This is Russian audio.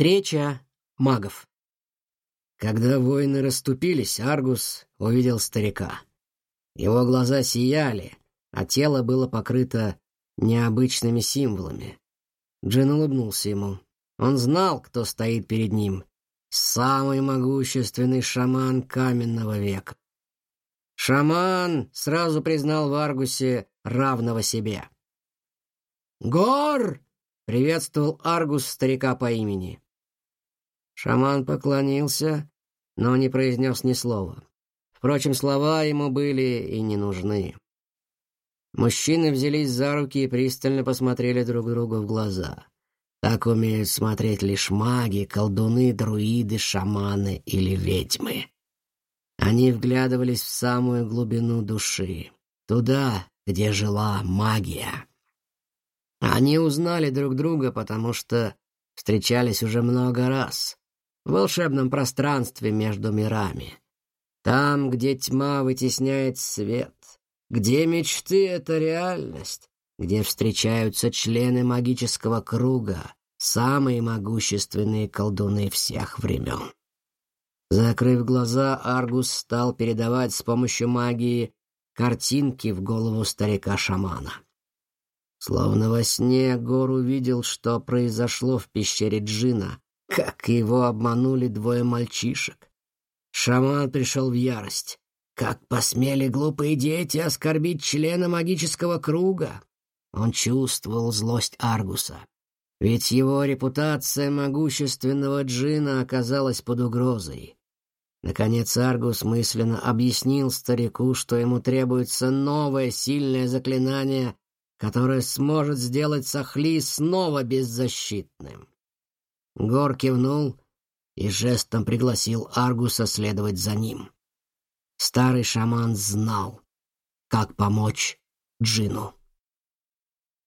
Встреча магов. Когда воины расступились, Аргус увидел старика. Его глаза сияли, а тело было покрыто необычными символами. Джин улыбнулся ему. Он знал, кто стоит перед ним. Самый могущественный шаман каменного века. Шаман сразу признал в Аргусе равного себе. «Гор!» — приветствовал Аргус старика по имени. Шаман поклонился, но не произнес ни слова. Впрочем, слова ему были и не нужны. Мужчины взялись за руки и пристально посмотрели друг другу в глаза. Так умеют смотреть лишь маги, колдуны, друиды, шаманы или ведьмы. Они вглядывались в самую глубину души, туда, где жила магия. Они узнали друг друга, потому что встречались уже много раз в волшебном пространстве между мирами. Там, где тьма вытесняет свет, где мечты — это реальность, где встречаются члены магического круга, самые могущественные колдуны всех времен. Закрыв глаза, Аргус стал передавать с помощью магии картинки в голову старика-шамана. Словно во сне Гор увидел, что произошло в пещере Джина, как его обманули двое мальчишек. Шаман пришел в ярость. Как посмели глупые дети оскорбить члена магического круга? Он чувствовал злость Аргуса. Ведь его репутация могущественного джина оказалась под угрозой. Наконец Аргус мысленно объяснил старику, что ему требуется новое сильное заклинание, которое сможет сделать Сахли снова беззащитным. Гор кивнул и жестом пригласил Аргуса следовать за ним. Старый шаман знал, как помочь Джину.